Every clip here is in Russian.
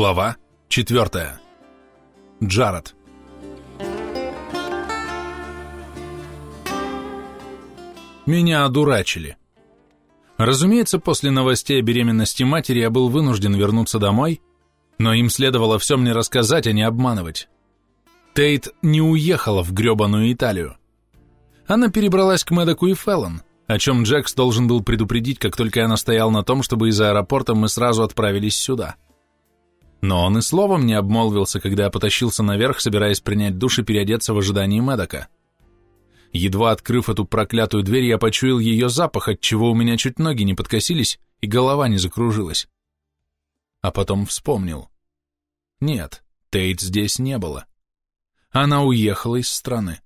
Глава 4. Джаред. Меня одурачили. Разумеется, после новостей о беременности матери я был вынужден вернуться домой, но им следовало все мне рассказать, а не обманывать. Тейт не уехала в гребаную Италию. Она перебралась к Мэдоку и Феллон, о чем Джекс должен был предупредить, как только я настоял на том, чтобы из аэропорта мы сразу отправились сюда. Но он и словом не обмолвился, когда я потащился наверх, собираясь принять душ и переодеться в ожидании Мэдока. Едва открыв эту проклятую дверь, я почуял ее запах, от чего у меня чуть ноги не подкосились и голова не закружилась. А потом вспомнил. Нет, Тейт здесь не было. Она уехала из страны.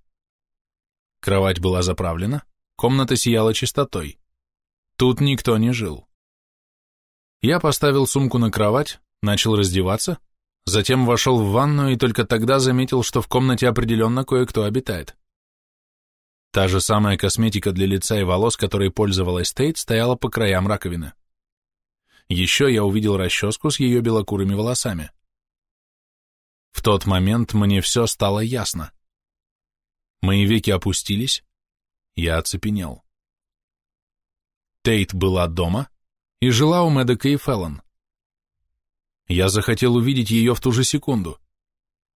Кровать была заправлена, комната сияла чистотой. Тут никто не жил. Я поставил сумку на кровать, начал раздеваться, затем вошел в ванную и только тогда заметил, что в комнате определенно кое-кто обитает. Та же самая косметика для лица и волос, которой пользовалась Тейт, стояла по краям раковины. Еще я увидел расческу с ее белокурыми волосами. В тот момент мне все стало ясно. Мои веки опустились, я оцепенел. Тейт была дома и жила у Мэдека и Феллон. Я захотел увидеть ее в ту же секунду.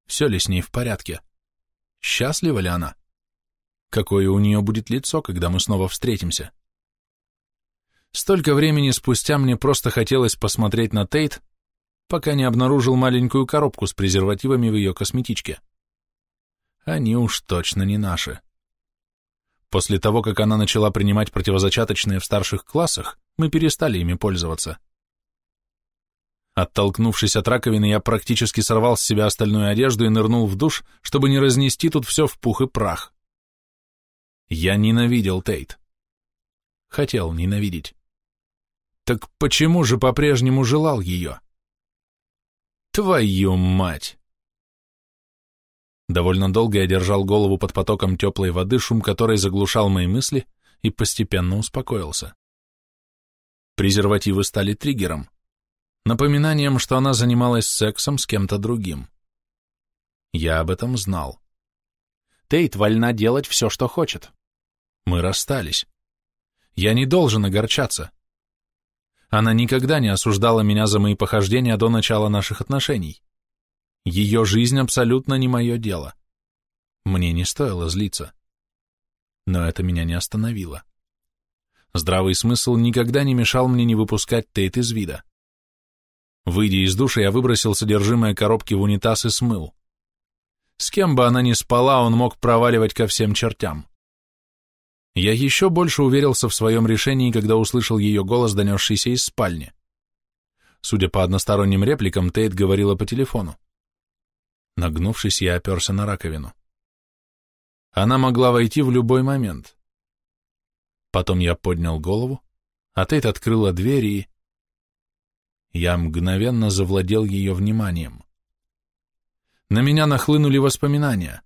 Все ли с ней в порядке? Счастлива ли она? какое у нее будет лицо, когда мы снова встретимся. Столько времени спустя мне просто хотелось посмотреть на Тейт, пока не обнаружил маленькую коробку с презервативами в ее косметичке. Они уж точно не наши. После того, как она начала принимать противозачаточные в старших классах, мы перестали ими пользоваться. Оттолкнувшись от раковины, я практически сорвал с себя остальную одежду и нырнул в душ, чтобы не разнести тут все в пух и прах. Я ненавидел Тейт. Хотел ненавидеть. Так почему же по-прежнему желал ее? Твою мать! Довольно долго я держал голову под потоком теплой воды, шум которой заглушал мои мысли, и постепенно успокоился. Презервативы стали триггером, напоминанием, что она занималась сексом с кем-то другим. Я об этом знал. Тейт вольна делать все, что хочет. Мы расстались. Я не должен огорчаться. Она никогда не осуждала меня за мои похождения до начала наших отношений. Ее жизнь абсолютно не мое дело. Мне не стоило злиться. Но это меня не остановило. Здравый смысл никогда не мешал мне не выпускать Тейт из вида. Выйдя из душа, я выбросил содержимое коробки в унитаз и смыл. С кем бы она ни спала, он мог проваливать ко всем чертям. Я еще больше уверился в своем решении, когда услышал ее голос, донесшийся из спальни. Судя по односторонним репликам, Тейт говорила по телефону. Нагнувшись, я оперся на раковину. Она могла войти в любой момент. Потом я поднял голову, а Тейт открыла дверь и... Я мгновенно завладел ее вниманием. На меня нахлынули воспоминания.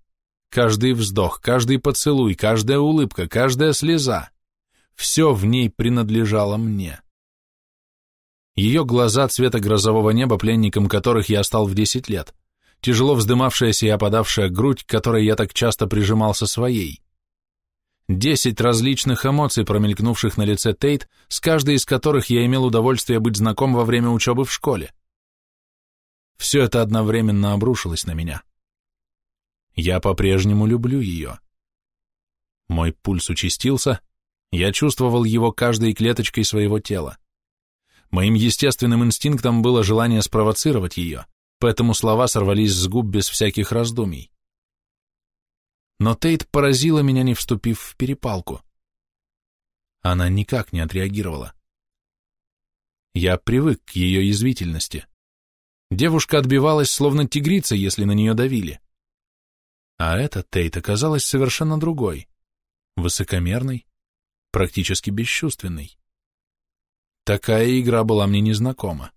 Каждый вздох, каждый поцелуй, каждая улыбка, каждая слеза — все в ней принадлежало мне. Ее глаза цвета грозового неба, пленником которых я стал в десять лет, тяжело вздымавшаяся и опадавшая грудь, которой я так часто прижимался своей. Десять различных эмоций, промелькнувших на лице Тейт, с каждой из которых я имел удовольствие быть знаком во время учебы в школе. Все это одновременно обрушилось на меня. Я по-прежнему люблю ее. Мой пульс участился, я чувствовал его каждой клеточкой своего тела. Моим естественным инстинктом было желание спровоцировать ее, поэтому слова сорвались с губ без всяких раздумий. Но Тейт поразила меня, не вступив в перепалку. Она никак не отреагировала. Я привык к ее язвительности. Девушка отбивалась, словно тигрица, если на нее давили. А эта Тейт оказалась совершенно другой, высокомерной, практически бесчувственной. Такая игра была мне незнакома.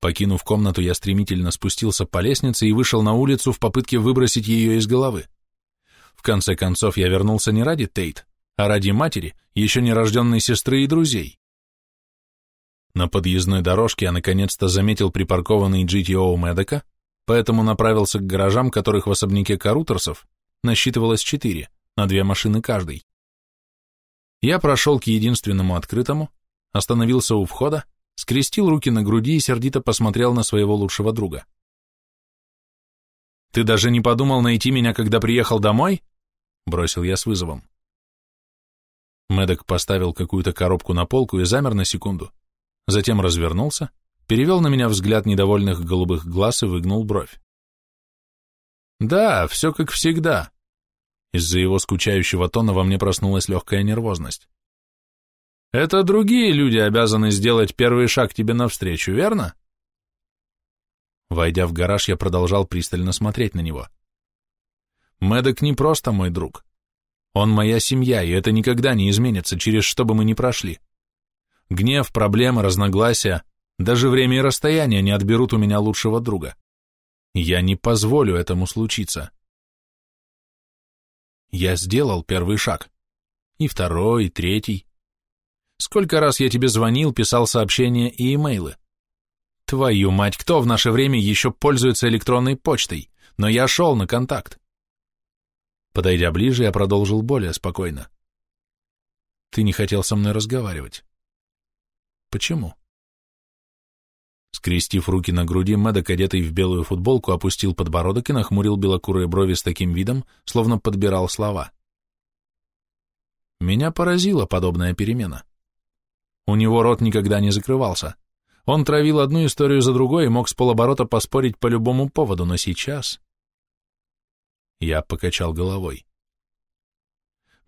Покинув комнату, я стремительно спустился по лестнице и вышел на улицу в попытке выбросить ее из головы. В конце концов, я вернулся не ради Тейт, а ради матери, еще нерожденной сестры и друзей. На подъездной дорожке я наконец-то заметил припаркованный GTO Медока, поэтому направился к гаражам, которых в особняке Карутерсов насчитывалось четыре, на две машины каждый. Я прошел к единственному открытому, остановился у входа, скрестил руки на груди и сердито посмотрел на своего лучшего друга. «Ты даже не подумал найти меня, когда приехал домой?» — бросил я с вызовом. Медок поставил какую-то коробку на полку и замер на секунду, затем развернулся, перевел на меня взгляд недовольных голубых глаз и выгнул бровь. «Да, все как всегда». Из-за его скучающего тона во мне проснулась легкая нервозность. «Это другие люди обязаны сделать первый шаг тебе навстречу, верно?» Войдя в гараж, я продолжал пристально смотреть на него. Мэддок не просто мой друг. Он моя семья, и это никогда не изменится, через что бы мы ни прошли. Гнев, проблемы, разногласия, даже время и расстояние не отберут у меня лучшего друга. Я не позволю этому случиться. Я сделал первый шаг. И второй, и третий. Сколько раз я тебе звонил, писал сообщения и имейлы. Твою мать, кто в наше время еще пользуется электронной почтой? Но я шел на контакт. Подойдя ближе, я продолжил более спокойно. Ты не хотел со мной разговаривать. Почему? Скрестив руки на груди, Мэддок, одетый в белую футболку, опустил подбородок и нахмурил белокурые брови с таким видом, словно подбирал слова. Меня поразила подобная перемена. У него рот никогда не закрывался. Он травил одну историю за другой и мог с полоборота поспорить по любому поводу, но сейчас... Я покачал головой.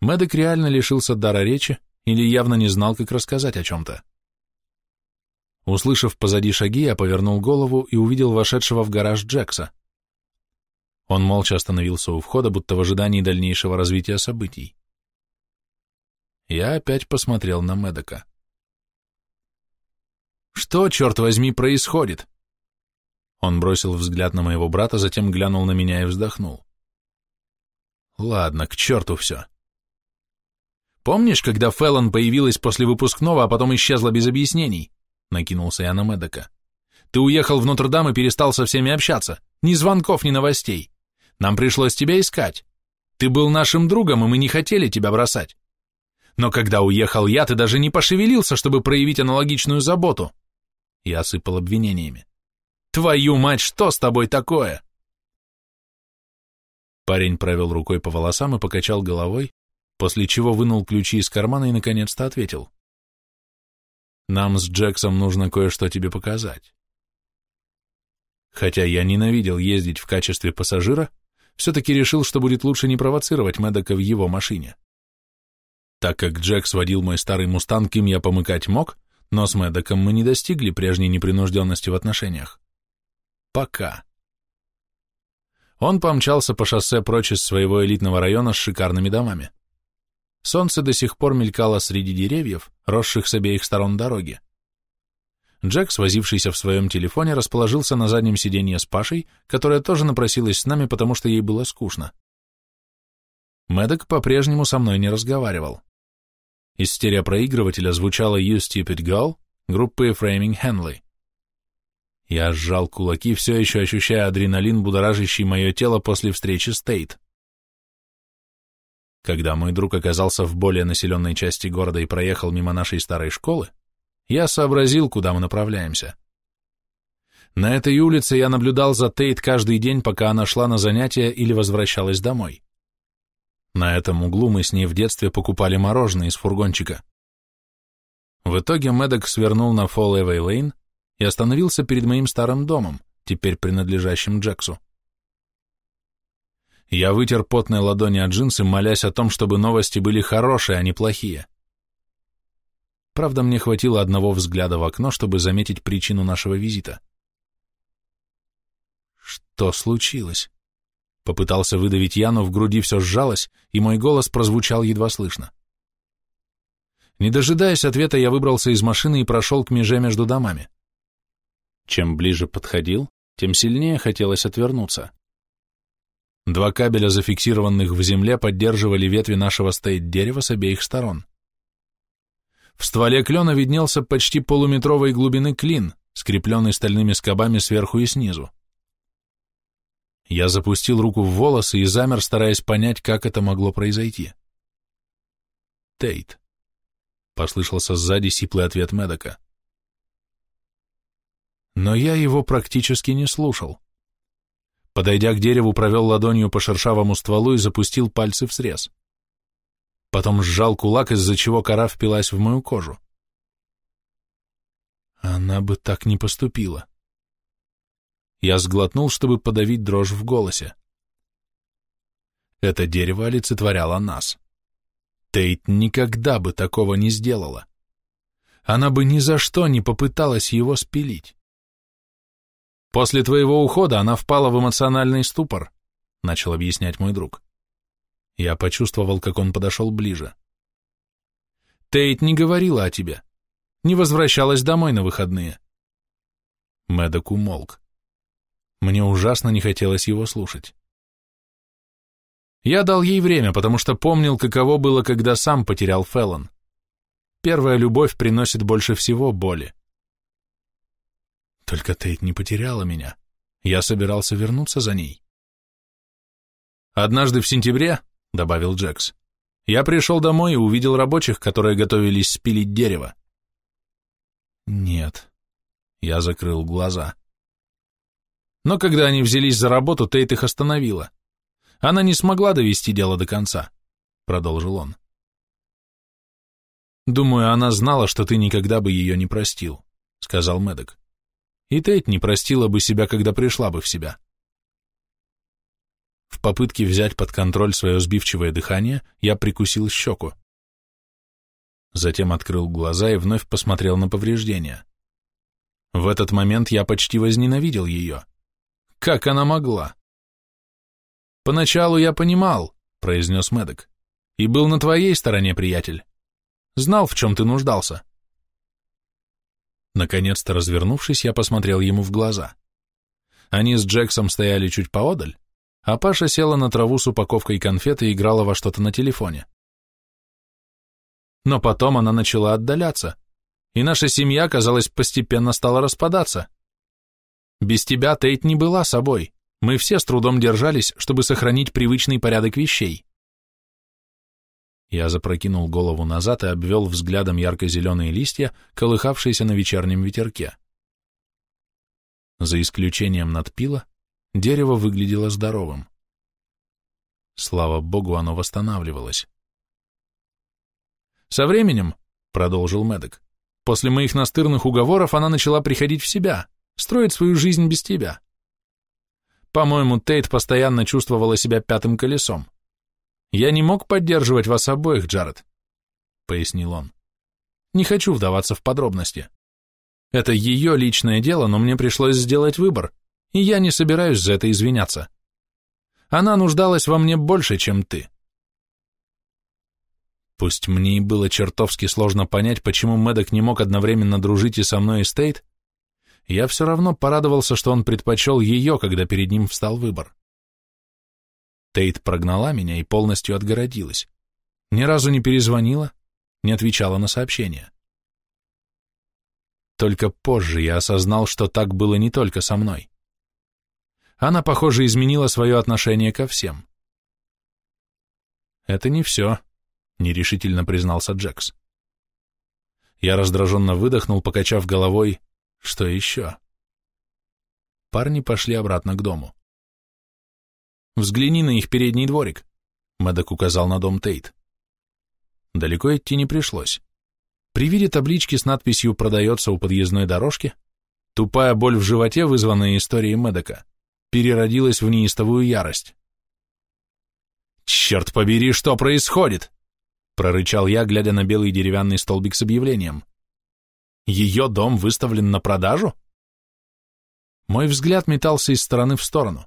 Мэддок реально лишился дара речи или явно не знал, как рассказать о чем-то. Услышав позади шаги, я повернул голову и увидел вошедшего в гараж Джекса. Он молча остановился у входа, будто в ожидании дальнейшего развития событий. Я опять посмотрел на Медока. «Что, черт возьми, происходит?» Он бросил взгляд на моего брата, затем глянул на меня и вздохнул. «Ладно, к черту все. Помнишь, когда Феллон появилась после выпускного, а потом исчезла без объяснений?» накинулся я на Медока. Ты уехал в Нотр-Дам и перестал со всеми общаться. Ни звонков, ни новостей. Нам пришлось тебя искать. Ты был нашим другом, и мы не хотели тебя бросать. Но когда уехал я, ты даже не пошевелился, чтобы проявить аналогичную заботу. Я осыпал обвинениями. Твою мать, что с тобой такое? Парень провел рукой по волосам и покачал головой, после чего вынул ключи из кармана и наконец-то ответил. Нам с Джексом нужно кое-что тебе показать. Хотя я ненавидел ездить в качестве пассажира, все-таки решил, что будет лучше не провоцировать Мэддока в его машине. Так как Джекс водил мой старый мустанг, им я помыкать мог, но с Мэддоком мы не достигли прежней непринужденности в отношениях. Пока. Он помчался по шоссе прочь из своего элитного района с шикарными домами. Солнце до сих пор мелькало среди деревьев, росших с обеих сторон дороги. Джек, свозившийся в своем телефоне, расположился на заднем сиденье с Пашей, которая тоже напросилась с нами, потому что ей было скучно. Мэддок по-прежнему со мной не разговаривал. Из стереопроигрывателя звучала You Stupid Girl группы Framing Henley. Я сжал кулаки, все еще ощущая адреналин, будоражащий мое тело после встречи с Тейт. Когда мой друг оказался в более населенной части города и проехал мимо нашей старой школы, я сообразил, куда мы направляемся. На этой улице я наблюдал за Тейт каждый день, пока она шла на занятия или возвращалась домой. На этом углу мы с ней в детстве покупали мороженое из фургончика. В итоге Медок свернул на Фоллэвэй Лейн и остановился перед моим старым домом, теперь принадлежащим Джексу. Я вытер потной ладони от джинсы, молясь о том, чтобы новости были хорошие, а не плохие. Правда, мне хватило одного взгляда в окно, чтобы заметить причину нашего визита. Что случилось? Попытался выдавить я, но в груди все сжалось, и мой голос прозвучал едва слышно. Не дожидаясь ответа, я выбрался из машины и прошел к меже между домами. Чем ближе подходил, тем сильнее хотелось отвернуться. Два кабеля, зафиксированных в земле, поддерживали ветви нашего стоит дерева с обеих сторон. В стволе клена виднелся почти полуметровой глубины клин, скрепленный стальными скобами сверху и снизу. Я запустил руку в волосы и замер, стараясь понять, как это могло произойти. «Тейт», — послышался сзади сиплый ответ Медока. Но я его практически не слушал. Подойдя к дереву, провел ладонью по шершавому стволу и запустил пальцы в срез. Потом сжал кулак, из-за чего кора впилась в мою кожу. Она бы так не поступила. Я сглотнул, чтобы подавить дрожь в голосе. Это дерево олицетворяло нас. Тейт никогда бы такого не сделала. Она бы ни за что не попыталась его спилить. После твоего ухода она впала в эмоциональный ступор, начал объяснять мой друг. Я почувствовал, как он подошел ближе. Тейт не говорила о тебе, не возвращалась домой на выходные. Мэддок умолк. Мне ужасно не хотелось его слушать. Я дал ей время, потому что помнил, каково было, когда сам потерял Феллон. Первая любовь приносит больше всего боли. Только Тейт не потеряла меня. Я собирался вернуться за ней. Однажды в сентябре, — добавил Джекс, — я пришел домой и увидел рабочих, которые готовились спилить дерево. Нет. Я закрыл глаза. Но когда они взялись за работу, Тейт их остановила. Она не смогла довести дело до конца, продолжил он. Думаю, она знала, что ты никогда бы ее не простил, сказал Медок. И Тейт не простила бы себя, когда пришла бы в себя. В попытке взять под контроль свое сбивчивое дыхание, я прикусил щеку. Затем открыл глаза и вновь посмотрел на повреждения. В этот момент я почти возненавидел ее. Как она могла? «Поначалу я понимал», — произнес Мэддок, — «и был на твоей стороне, приятель. Знал, в чем ты нуждался». Наконец-то развернувшись, я посмотрел ему в глаза. Они с Джексом стояли чуть поодаль, а Паша села на траву с упаковкой конфет и играла во что-то на телефоне. Но потом она начала отдаляться, и наша семья, казалось, постепенно стала распадаться. Без тебя Тейт не была собой. Мы все с трудом держались, чтобы сохранить привычный порядок вещей. Я запрокинул голову назад и обвел взглядом ярко-зеленые листья, колыхавшиеся на вечернем ветерке. За исключением надпила, дерево выглядело здоровым. Слава богу, оно восстанавливалось. «Со временем», — продолжил Мэддок, — «после моих настырных уговоров она начала приходить в себя, строить свою жизнь без тебя. По-моему, Тейт постоянно чувствовала себя пятым колесом. Я не мог поддерживать вас обоих, Джаред, пояснил он. Не хочу вдаваться в подробности. Это ее личное дело, но мне пришлось сделать выбор, и я не собираюсь за это извиняться. Она нуждалась во мне больше, чем ты. Пусть мне и было чертовски сложно понять, почему Мэддок не мог одновременно дружить и со мной, и Стейт, я все равно порадовался, что он предпочел ее, когда перед ним встал выбор. Тейт прогнала меня и полностью отгородилась. Ни разу не перезвонила, не отвечала на сообщения. Только позже я осознал, что так было не только со мной. Она, похоже, изменила свое отношение ко всем. «Это не все», — нерешительно признался Джекс. Я раздраженно выдохнул, покачав головой, что еще? Парни пошли обратно к дому. «Взгляни на их передний дворик», — Мэддок указал на дом Тейт. Далеко идти не пришлось. При виде таблички с надписью «Продается у подъездной дорожки», тупая боль в животе, вызванная историей Мэддока, переродилась в неистовую ярость. «Черт побери, что происходит?» — прорычал я, глядя на белый деревянный столбик с объявлением. Ее дом выставлен на продажу? Мой взгляд метался из стороны в сторону.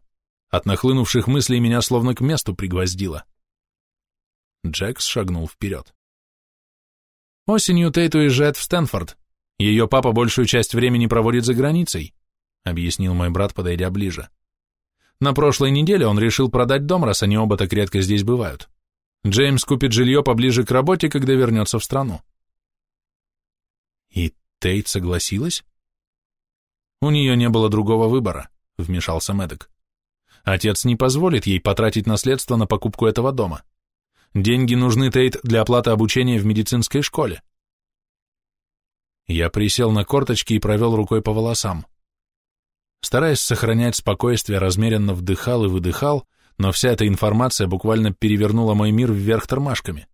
От нахлынувших мыслей меня словно к месту пригвоздило. Джекс шагнул вперед. Осенью Тейт уезжает в Стэнфорд. Ее папа большую часть времени проводит за границей, объяснил мой брат, подойдя ближе. На прошлой неделе он решил продать дом, раз они оба так редко здесь бывают. Джеймс купит жилье поближе к работе, когда вернется в страну. И Тейт согласилась? У нее не было другого выбора, вмешался Мэддок. Отец не позволит ей потратить наследство на покупку этого дома. Деньги нужны Тейт для оплаты обучения в медицинской школе. Я присел на корточки и провел рукой по волосам. Стараясь сохранять спокойствие, размеренно вдыхал и выдыхал, но вся эта информация буквально перевернула мой мир вверх тормашками.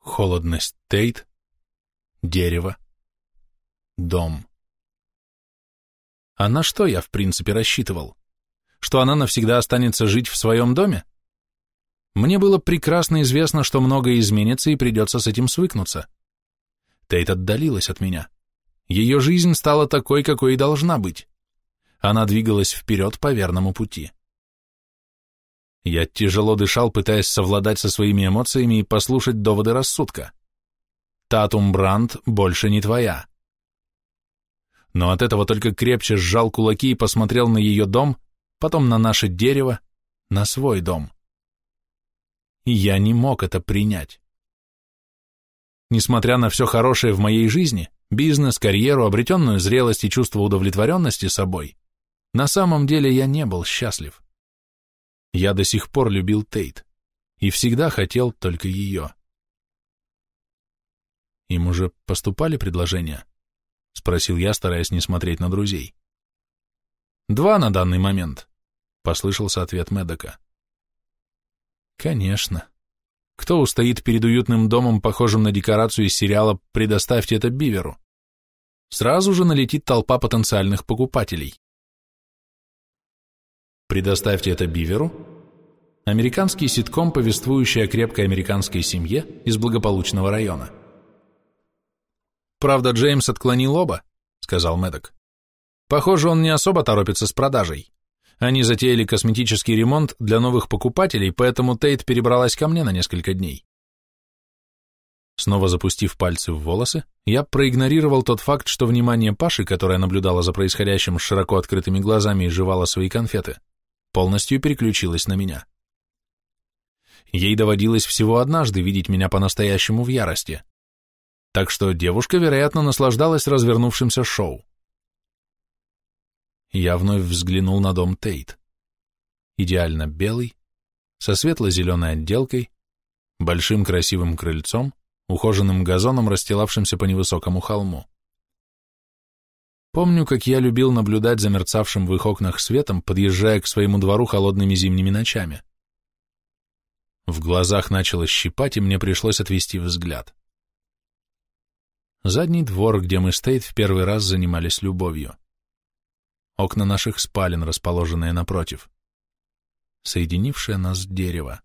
Холодность Тейт, дерево, дом. А на что я, в принципе, рассчитывал? Что она навсегда останется жить в своем доме? Мне было прекрасно известно, что многое изменится и придется с этим свыкнуться. Тейт отдалилась от меня. Ее жизнь стала такой, какой и должна быть. Она двигалась вперед по верному пути. Я тяжело дышал, пытаясь совладать со своими эмоциями и послушать доводы рассудка. Татум Бранд больше не твоя. Но от этого только крепче сжал кулаки и посмотрел на ее дом, потом на наше дерево, на свой дом. И я не мог это принять. Несмотря на все хорошее в моей жизни, бизнес, карьеру, обретенную зрелость и чувство удовлетворенности собой, на самом деле я не был счастлив. Я до сих пор любил Тейт и всегда хотел только ее. Им уже поступали предложения? Спросил я, стараясь не смотреть на друзей. Два на данный момент, послышался ответ Медока. Конечно. Кто устоит перед уютным домом, похожим на декорацию из сериала «Предоставьте это Биверу»? Сразу же налетит толпа потенциальных покупателей. Предоставьте это Биверу. Американский ситком, повествующий о крепкой американской семье из благополучного района. Правда, Джеймс отклонил оба, сказал Мэддок. Похоже, он не особо торопится с продажей. Они затеяли косметический ремонт для новых покупателей, поэтому Тейт перебралась ко мне на несколько дней. Снова запустив пальцы в волосы, я проигнорировал тот факт, что внимание Паши, которая наблюдала за происходящим с широко открытыми глазами и жевала свои конфеты, полностью переключилась на меня. Ей доводилось всего однажды видеть меня по-настоящему в ярости, так что девушка, вероятно, наслаждалась развернувшимся шоу. Я вновь взглянул на дом Тейт. Идеально белый, со светло-зеленой отделкой, большим красивым крыльцом, ухоженным газоном, расстилавшимся по невысокому холму. Помню, как я любил наблюдать за мерцавшим в их окнах светом, подъезжая к своему двору холодными зимними ночами. В глазах начало щипать, и мне пришлось отвести взгляд. Задний двор, где мы с Тейт в первый раз занимались любовью. Окна наших спален, расположенные напротив. Соединившее нас дерево.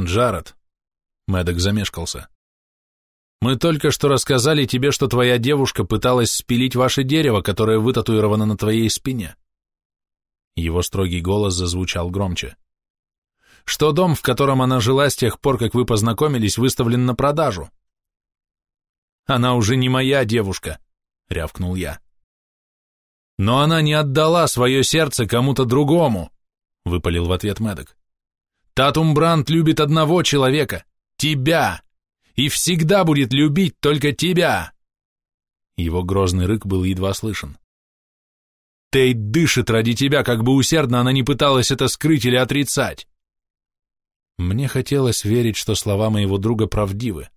Джаред. Мэддок замешкался. Мы только что рассказали тебе, что твоя девушка пыталась спилить ваше дерево, которое вытатуировано на твоей спине. Его строгий голос зазвучал громче. Что дом, в котором она жила с тех пор, как вы познакомились, выставлен на продажу. Она уже не моя девушка, рявкнул я. Но она не отдала свое сердце кому-то другому, выпалил в ответ Мэддок. Татум Бранд любит одного человека, тебя и всегда будет любить только тебя!» Его грозный рык был едва слышен. «Тейт дышит ради тебя, как бы усердно она не пыталась это скрыть или отрицать!» Мне хотелось верить, что слова моего друга правдивы,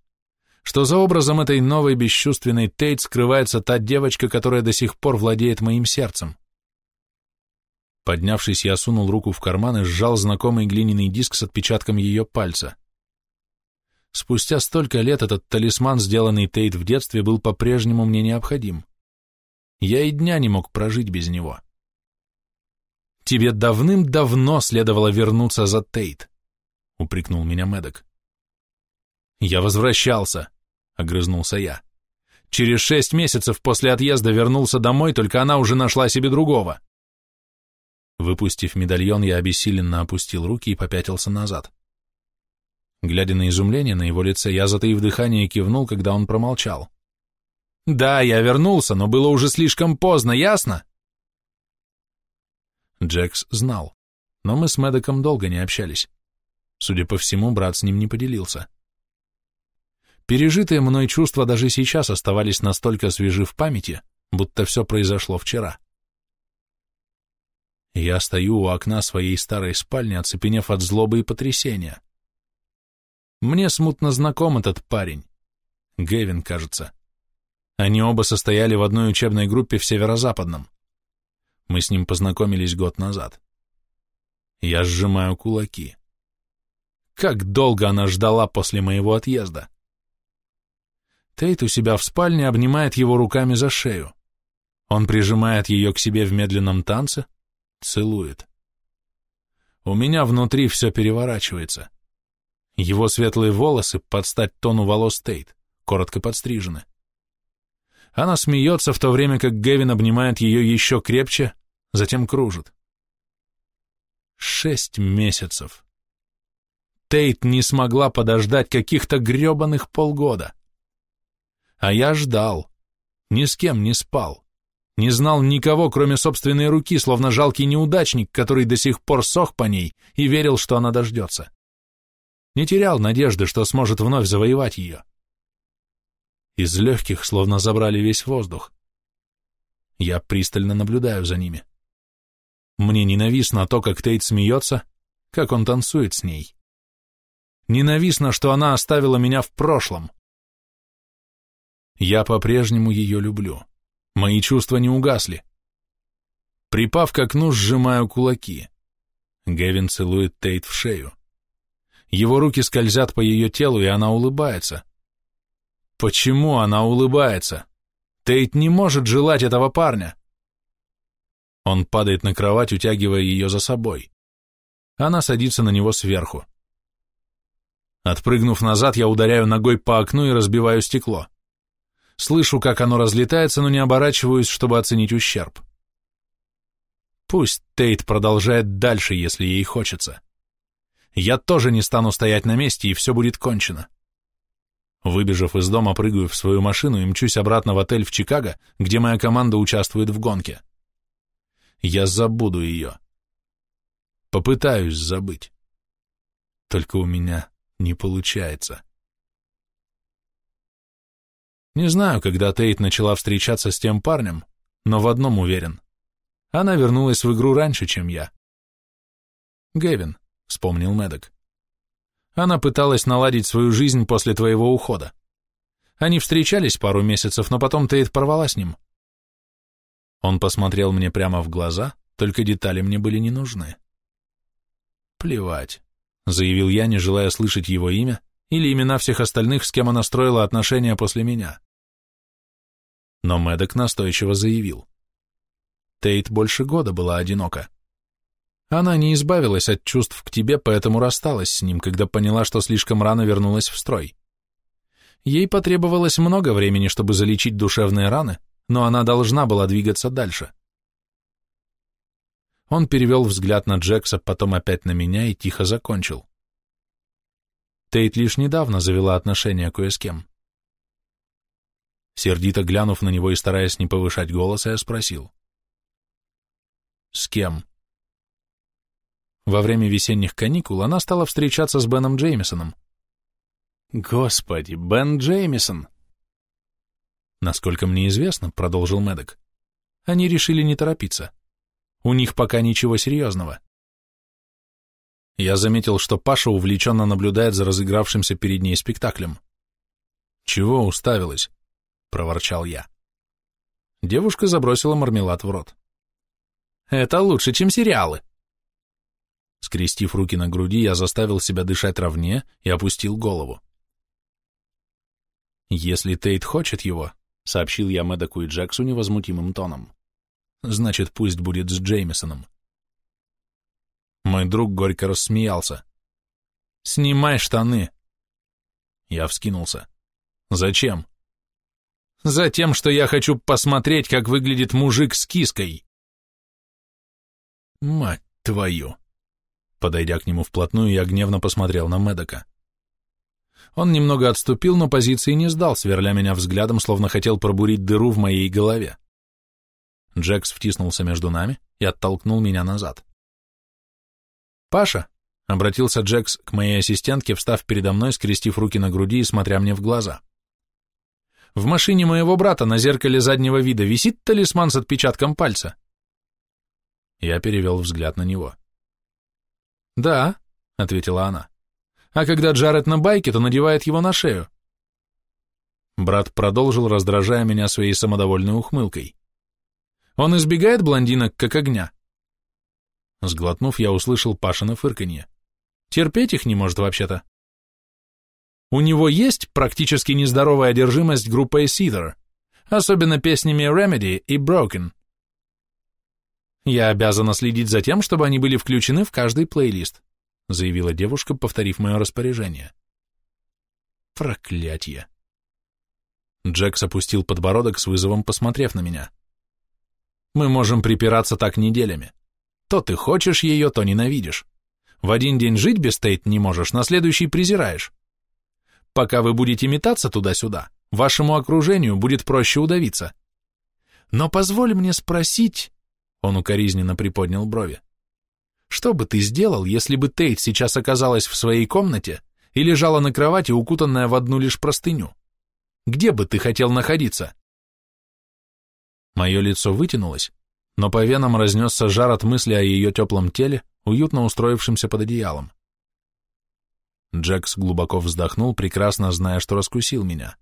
что за образом этой новой бесчувственной Тейт скрывается та девочка, которая до сих пор владеет моим сердцем. Поднявшись, я сунул руку в карман и сжал знакомый глиняный диск с отпечатком ее пальца. Спустя столько лет этот талисман, сделанный Тейт в детстве, был по-прежнему мне необходим. Я и дня не мог прожить без него. «Тебе давным-давно следовало вернуться за Тейт», — упрекнул меня Мэддок. «Я возвращался», — огрызнулся я. «Через шесть месяцев после отъезда вернулся домой, только она уже нашла себе другого». Выпустив медальон, я обессиленно опустил руки и попятился назад. Глядя на изумление на его лице, я, затаив дыхание, кивнул, когда он промолчал. «Да, я вернулся, но было уже слишком поздно, ясно?» Джекс знал, но мы с Мэддоком долго не общались. Судя по всему, брат с ним не поделился. Пережитые мной чувства даже сейчас оставались настолько свежи в памяти, будто все произошло вчера. Я стою у окна своей старой спальни, оцепенев от злобы и потрясения. Мне смутно знаком этот парень. Гэвин, кажется. Они оба состояли в одной учебной группе в Северо-Западном. Мы с ним познакомились год назад. Я сжимаю кулаки. Как долго она ждала после моего отъезда? Тейт у себя в спальне обнимает его руками за шею. Он прижимает ее к себе в медленном танце, целует. У меня внутри все переворачивается. Его светлые волосы под стать тону волос Тейт, коротко подстрижены. Она смеется, в то время как Гевин обнимает ее еще крепче, затем кружит. Шесть месяцев. Тейт не смогла подождать каких-то гребаных полгода. А я ждал. Ни с кем не спал. Не знал никого, кроме собственной руки, словно жалкий неудачник, который до сих пор сох по ней и верил, что она дождется. Не терял надежды, что сможет вновь завоевать ее. Из легких словно забрали весь воздух. Я пристально наблюдаю за ними. Мне ненавистно то, как Тейт смеется, как он танцует с ней. Ненавистно, что она оставила меня в прошлом. Я по-прежнему ее люблю. Мои чувства не угасли. Припав к окну, сжимаю кулаки. Гевин целует Тейт в шею. Его руки скользят по ее телу, и она улыбается. Почему она улыбается? Тейт не может желать этого парня. Он падает на кровать, утягивая ее за собой. Она садится на него сверху. Отпрыгнув назад, я ударяю ногой по окну и разбиваю стекло. Слышу, как оно разлетается, но не оборачиваюсь, чтобы оценить ущерб. Пусть Тейт продолжает дальше, если ей хочется. Я тоже не стану стоять на месте, и все будет кончено. Выбежав из дома, прыгаю в свою машину и мчусь обратно в отель в Чикаго, где моя команда участвует в гонке. Я забуду ее. Попытаюсь забыть. Только у меня не получается. Не знаю, когда Тейт начала встречаться с тем парнем, но в одном уверен. Она вернулась в игру раньше, чем я. Гэвин, — вспомнил Медок. Она пыталась наладить свою жизнь после твоего ухода. Они встречались пару месяцев, но потом Тейт порвала с ним. Он посмотрел мне прямо в глаза, только детали мне были не нужны. Плевать, заявил я, не желая слышать его имя или имена всех остальных, с кем она строила отношения после меня. Но Медок настойчиво заявил. Тейт больше года была одинока. Она не избавилась от чувств к тебе, поэтому рассталась с ним, когда поняла, что слишком рано вернулась в строй. Ей потребовалось много времени, чтобы залечить душевные раны, но она должна была двигаться дальше. Он перевел взгляд на Джекса, потом опять на меня и тихо закончил. Тейт лишь недавно завела отношения кое с кем. Сердито глянув на него и стараясь не повышать голоса, я спросил. «С кем?» Во время весенних каникул она стала встречаться с Беном Джеймисоном. Господи, Бен Джеймисон! Насколько мне известно, продолжил Медок, они решили не торопиться. У них пока ничего серьезного. Я заметил, что Паша увлеченно наблюдает за разыгравшимся перед ней спектаклем. «Чего уставилась?» — проворчал я. Девушка забросила мармелад в рот. «Это лучше, чем сериалы», Скрестив руки на груди, я заставил себя дышать ровнее и опустил голову. «Если Тейт хочет его», — сообщил я Мэдоку и Джексу невозмутимым тоном, — «значит, пусть будет с Джеймисоном». Мой друг горько рассмеялся. «Снимай штаны!» Я вскинулся. «Зачем?» «Затем, что я хочу посмотреть, как выглядит мужик с киской». «Мать твою!» Подойдя к нему вплотную, я гневно посмотрел на Медока. Он немного отступил, но позиции не сдал, сверля меня взглядом, словно хотел пробурить дыру в моей голове. Джекс втиснулся между нами и оттолкнул меня назад. «Паша», — обратился Джекс к моей ассистентке, встав передо мной, скрестив руки на груди и смотря мне в глаза. «В машине моего брата на зеркале заднего вида висит талисман с отпечатком пальца?» Я перевел взгляд на него. «Да», — ответила она. «А когда Джаред на байке, то надевает его на шею». Брат продолжил, раздражая меня своей самодовольной ухмылкой. «Он избегает блондинок, как огня». Сглотнув, я услышал Пашина фырканье. Терпеть их не может вообще-то. У него есть практически нездоровая одержимость группой Seether, особенно песнями Remedy и Broken. Я обязана следить за тем, чтобы они были включены в каждый плейлист, заявила девушка, повторив мое распоряжение. Проклятье. Джекс опустил подбородок с вызовом, посмотрев на меня. Мы можем припираться так неделями. То ты хочешь ее, то ненавидишь. В один день жить без Тейт не можешь, на следующий презираешь. Пока вы будете метаться туда-сюда, вашему окружению будет проще удавиться. Но позволь мне спросить, он укоризненно приподнял брови, что бы ты сделал, если бы Тейт сейчас оказалась в своей комнате и лежала на кровати, укутанная в одну лишь простыню? Где бы ты хотел находиться? Мое лицо вытянулось, но по венам разнесся жар от мысли о ее теплом теле, уютно устроившимся под одеялом. Джекс глубоко вздохнул, прекрасно зная, что раскусил меня.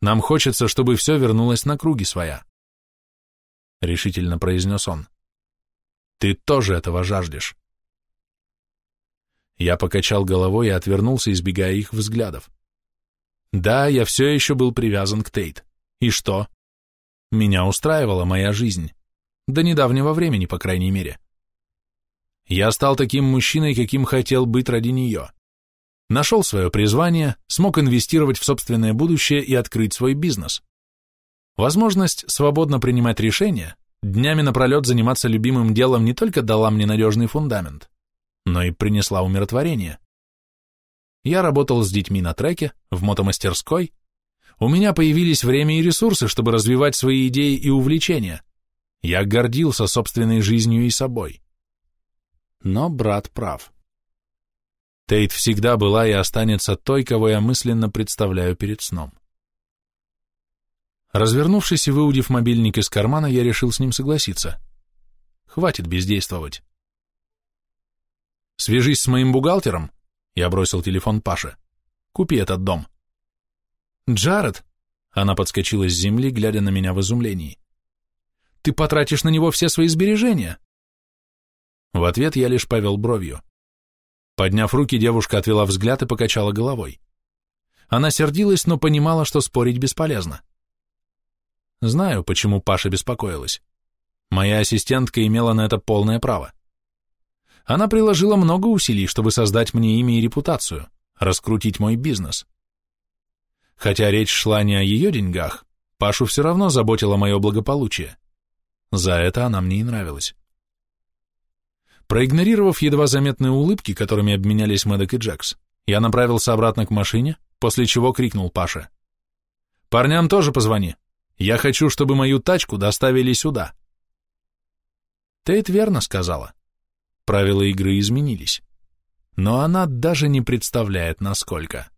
«Нам хочется, чтобы все вернулось на круги своя», — решительно произнес он. «Ты тоже этого жаждешь». Я покачал головой и отвернулся, избегая их взглядов. Да, я все еще был привязан к Тейт. И что? Меня устраивала моя жизнь. До недавнего времени, по крайней мере. Я стал таким мужчиной, каким хотел быть ради нее. Нашел свое призвание, смог инвестировать в собственное будущее и открыть свой бизнес. Возможность свободно принимать решения, днями напролет заниматься любимым делом не только дала мне надежный фундамент, но и принесла умиротворение. Я работал с детьми на треке, в мотомастерской. У меня появились время и ресурсы, чтобы развивать свои идеи и увлечения. Я гордился собственной жизнью и собой. Но брат прав. Тейт всегда была и останется той, кого я мысленно представляю перед сном. Развернувшись и выудив мобильник из кармана, я решил с ним согласиться. Хватит бездействовать. «Свяжись с моим бухгалтером», — я бросил телефон Паше. «Купи этот дом». «Джаред», — она подскочила с земли, глядя на меня в изумлении. Ты потратишь на него все свои сбережения. В ответ я лишь повел бровью. Подняв руки, девушка отвела взгляд и покачала головой. Она сердилась, но понимала, что спорить бесполезно. Знаю, почему Паша беспокоилась. Моя ассистентка имела на это полное право. Она приложила много усилий, чтобы создать мне имя и репутацию, раскрутить мой бизнес. Хотя речь шла не о ее деньгах, Пашу все равно заботило мое благополучие. За это она мне и нравилась. Проигнорировав едва заметные улыбки, которыми обменялись Мэддок и Джекс, я направился обратно к машине, после чего крикнул Паше. «Парням тоже позвони. Я хочу, чтобы мою тачку доставили сюда». Тейт верно сказала. Правила игры изменились. Но она даже не представляет, насколько.